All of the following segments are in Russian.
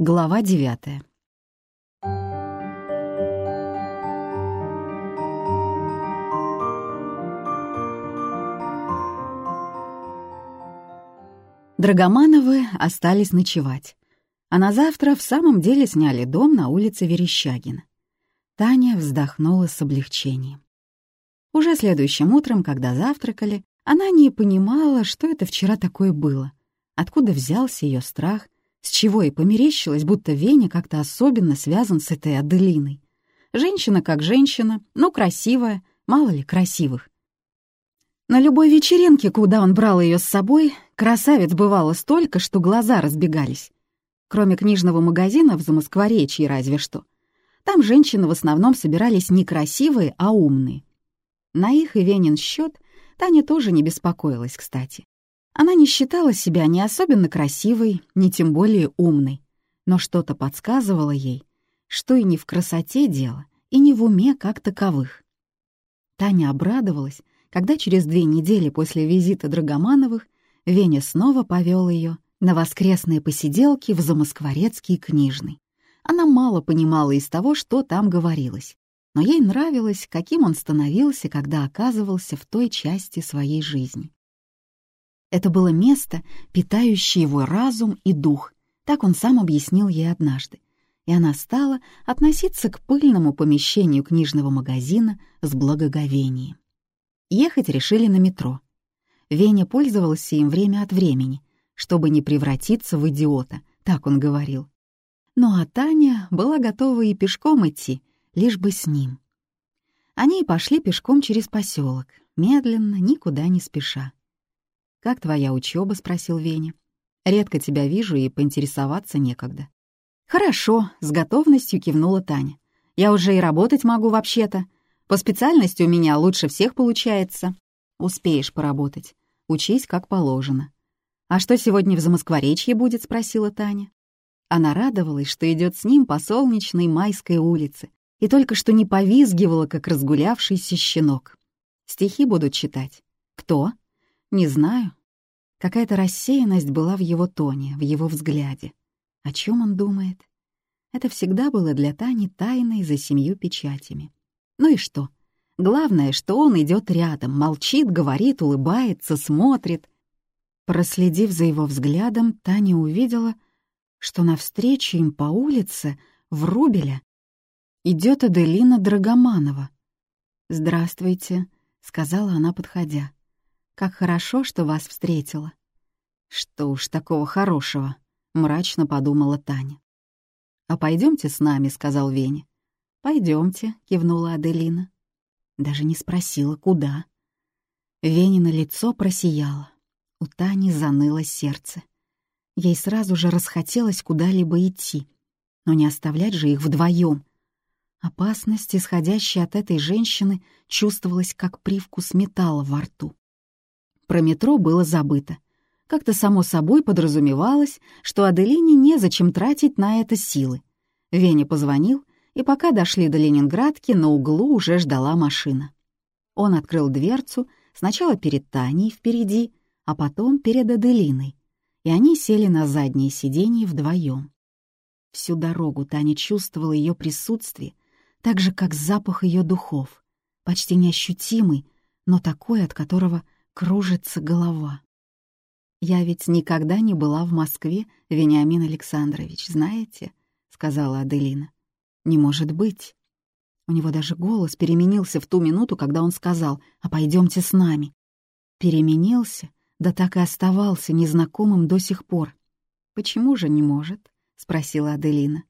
Глава девятая. Драгомановы остались ночевать, а на завтра в самом деле сняли дом на улице Верещагина. Таня вздохнула с облегчением. Уже следующим утром, когда завтракали, она не понимала, что это вчера такое было, откуда взялся ее страх — с чего и померещилось, будто Веня как-то особенно связан с этой Аделиной. Женщина как женщина, но красивая, мало ли красивых. На любой вечеринке, куда он брал ее с собой, красавец бывало столько, что глаза разбегались. Кроме книжного магазина в Замоскворечье разве что. Там женщины в основном собирались не красивые, а умные. На их и Венин счет Таня тоже не беспокоилась, кстати. Она не считала себя ни особенно красивой, ни тем более умной, но что-то подсказывало ей, что и не в красоте дело, и не в уме как таковых. Таня обрадовалась, когда через две недели после визита Драгомановых Веня снова повел ее на воскресные посиделки в Замоскворецкий книжный. Она мало понимала из того, что там говорилось, но ей нравилось, каким он становился, когда оказывался в той части своей жизни. Это было место, питающее его разум и дух, так он сам объяснил ей однажды. И она стала относиться к пыльному помещению книжного магазина с благоговением. Ехать решили на метро. Веня пользовался им время от времени, чтобы не превратиться в идиота, так он говорил. Ну а Таня была готова и пешком идти, лишь бы с ним. Они и пошли пешком через поселок, медленно, никуда не спеша. «Как твоя учеба? спросил Веня. «Редко тебя вижу и поинтересоваться некогда». «Хорошо», — с готовностью кивнула Таня. «Я уже и работать могу вообще-то. По специальности у меня лучше всех получается. Успеешь поработать. Учись как положено». «А что сегодня в Замоскворечье будет?» — спросила Таня. Она радовалась, что идет с ним по солнечной майской улице, и только что не повизгивала, как разгулявшийся щенок. Стихи будут читать. Кто? Не знаю. Какая-то рассеянность была в его тоне, в его взгляде. О чем он думает? Это всегда было для Тани тайной за семью печатями. Ну и что? Главное, что он идет рядом, молчит, говорит, улыбается, смотрит. Проследив за его взглядом, Таня увидела, что навстречу им по улице, в Рубеля, идет Аделина Драгоманова. «Здравствуйте», — сказала она, подходя. Как хорошо, что вас встретила». «Что уж такого хорошего», — мрачно подумала Таня. «А пойдемте с нами», — сказал Веня. Пойдемте, кивнула Аделина. Даже не спросила, куда. Венина лицо просияло. У Тани заныло сердце. Ей сразу же расхотелось куда-либо идти, но не оставлять же их вдвоем. Опасность, исходящая от этой женщины, чувствовалась как привкус металла во рту. Про метро было забыто. Как-то само собой подразумевалось, что Аделине незачем тратить на это силы. Веня позвонил, и пока дошли до Ленинградки, на углу уже ждала машина. Он открыл дверцу, сначала перед Таней впереди, а потом перед Аделиной, и они сели на заднее сиденье вдвоем. Всю дорогу Таня чувствовала ее присутствие, так же, как запах ее духов, почти неощутимый, но такой, от которого кружится голова. «Я ведь никогда не была в Москве, Вениамин Александрович, знаете?» — сказала Аделина. «Не может быть». У него даже голос переменился в ту минуту, когда он сказал «А пойдемте с нами». Переменился, да так и оставался незнакомым до сих пор. «Почему же не может?» — спросила Аделина.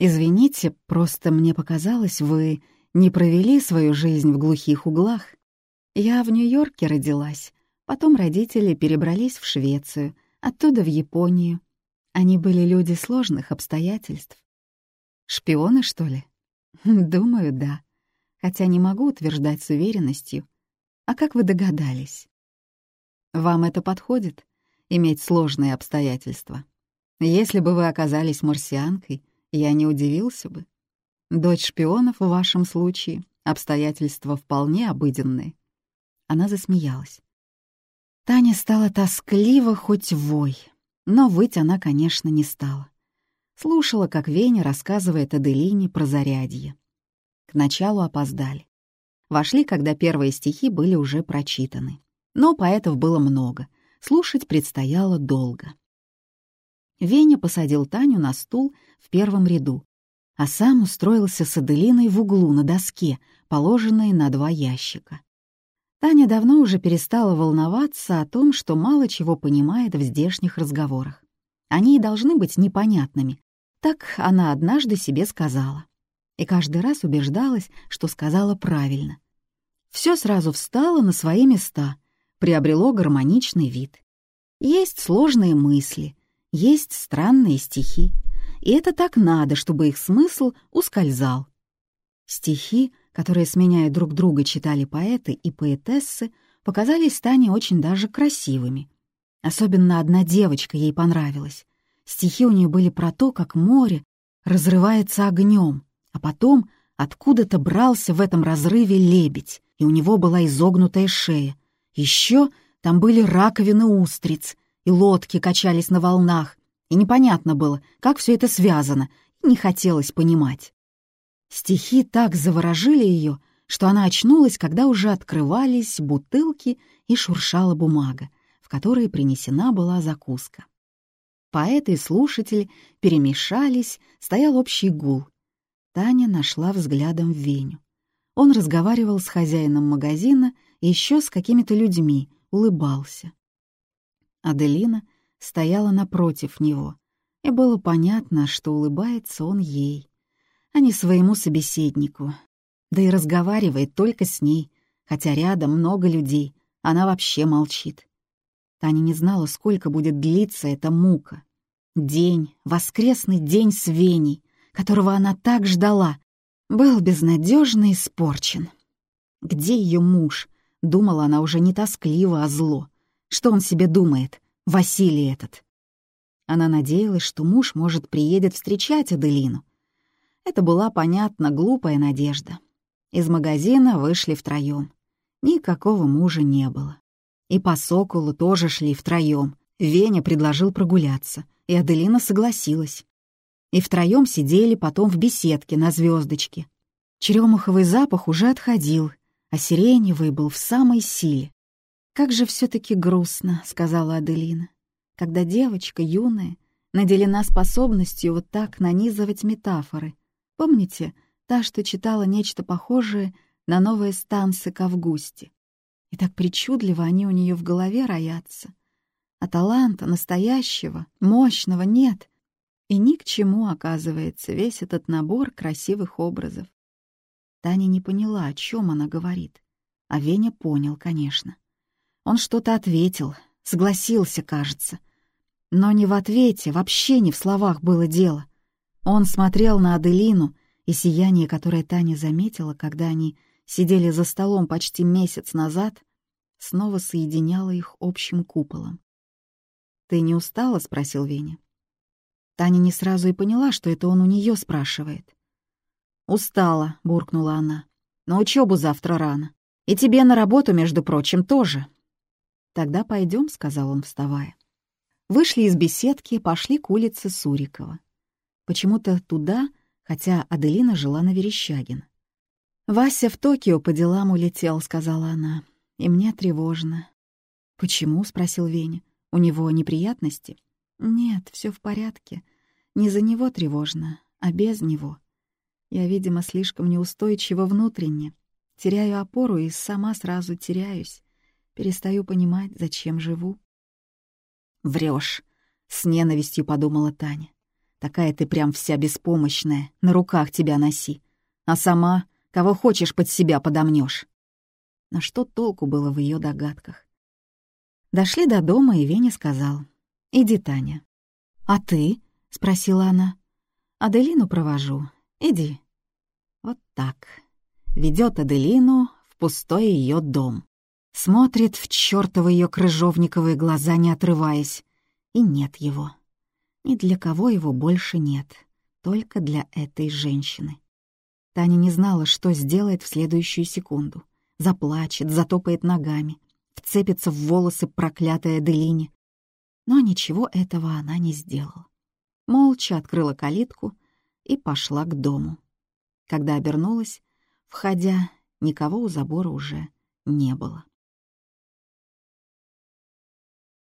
«Извините, просто мне показалось, вы не провели свою жизнь в глухих углах. Я в Нью-Йорке родилась, потом родители перебрались в Швецию, оттуда в Японию. Они были люди сложных обстоятельств. Шпионы, что ли? Думаю, да. Хотя не могу утверждать с уверенностью. А как вы догадались? Вам это подходит? Иметь сложные обстоятельства? Если бы вы оказались марсианкой, я не удивился бы. Дочь шпионов в вашем случае — обстоятельства вполне обыденные. Она засмеялась. Таня стала тоскливо хоть вой, но выть она, конечно, не стала. Слушала, как Веня рассказывает Аделине про зарядье. К началу опоздали. Вошли, когда первые стихи были уже прочитаны. Но поэтов было много, слушать предстояло долго. Веня посадил Таню на стул в первом ряду, а сам устроился с Аделиной в углу на доске, положенной на два ящика. Таня давно уже перестала волноваться о том, что мало чего понимает в здешних разговорах. Они и должны быть непонятными. Так она однажды себе сказала. И каждый раз убеждалась, что сказала правильно. Все сразу встало на свои места, приобрело гармоничный вид. Есть сложные мысли, есть странные стихи. И это так надо, чтобы их смысл ускользал. Стихи которые, сменяя друг друга, читали поэты и поэтессы, показались Тане очень даже красивыми. Особенно одна девочка ей понравилась. Стихи у нее были про то, как море разрывается огнем, а потом откуда-то брался в этом разрыве лебедь, и у него была изогнутая шея. Еще там были раковины устриц, и лодки качались на волнах, и непонятно было, как все это связано, и не хотелось понимать. Стихи так заворожили ее, что она очнулась, когда уже открывались бутылки и шуршала бумага, в которой принесена была закуска. Поэт и слушатель перемешались, стоял общий гул. Таня нашла взглядом Веню. Он разговаривал с хозяином магазина и еще с какими-то людьми, улыбался. Аделина стояла напротив него, и было понятно, что улыбается он ей а не своему собеседнику. Да и разговаривает только с ней, хотя рядом много людей, она вообще молчит. Таня не знала, сколько будет длиться эта мука. День, воскресный день с Веней, которого она так ждала, был безнадежно испорчен. Где ее муж? Думала она уже не тоскливо, а зло. Что он себе думает, Василий этот? Она надеялась, что муж, может, приедет встречать Аделину, это была, понятно, глупая надежда. Из магазина вышли втроем. Никакого мужа не было. И по Соколу тоже шли втроем. Веня предложил прогуляться, и Аделина согласилась. И втроем сидели потом в беседке на звездочке. Черемуховый запах уже отходил, а сиреневый был в самой силе. «Как же все таки грустно», — сказала Аделина, «когда девочка юная наделена способностью вот так нанизывать метафоры, Помните, та, что читала нечто похожее на новые станции к Августе? И так причудливо они у нее в голове роятся. А таланта настоящего, мощного нет. И ни к чему, оказывается, весь этот набор красивых образов. Таня не поняла, о чем она говорит. А Веня понял, конечно. Он что-то ответил, согласился, кажется. Но не в ответе, вообще не в словах было дело. Он смотрел на Аделину, и сияние, которое Таня заметила, когда они сидели за столом почти месяц назад, снова соединяло их общим куполом. «Ты не устала?» — спросил Веня. Таня не сразу и поняла, что это он у нее спрашивает. «Устала», — буркнула она. «На учебу завтра рано. И тебе на работу, между прочим, тоже». «Тогда пойдем», — сказал он, вставая. Вышли из беседки, пошли к улице Сурикова. Почему-то туда, хотя Аделина жила на Верещагин. «Вася в Токио по делам улетел», — сказала она. «И мне тревожно». «Почему?» — спросил Веня. «У него неприятности?» «Нет, все в порядке. Не за него тревожно, а без него. Я, видимо, слишком неустойчива внутренне. Теряю опору и сама сразу теряюсь. Перестаю понимать, зачем живу». Врешь, с ненавистью подумала Таня. Такая ты прям вся беспомощная, на руках тебя носи. А сама, кого хочешь, под себя подомнешь. На что толку было в ее догадках? Дошли до дома, и Веня сказал. «Иди, Таня». «А ты?» — спросила она. «Аделину провожу. Иди». Вот так. Ведет Аделину в пустой ее дом. Смотрит в чертовы ее крыжовниковые глаза, не отрываясь. И нет его. Ни для кого его больше нет, только для этой женщины. Таня не знала, что сделает в следующую секунду. Заплачет, затопает ногами, вцепится в волосы проклятой Аделине. Но ничего этого она не сделала. молча открыла калитку и пошла к дому. Когда обернулась, входя, никого у забора уже не было.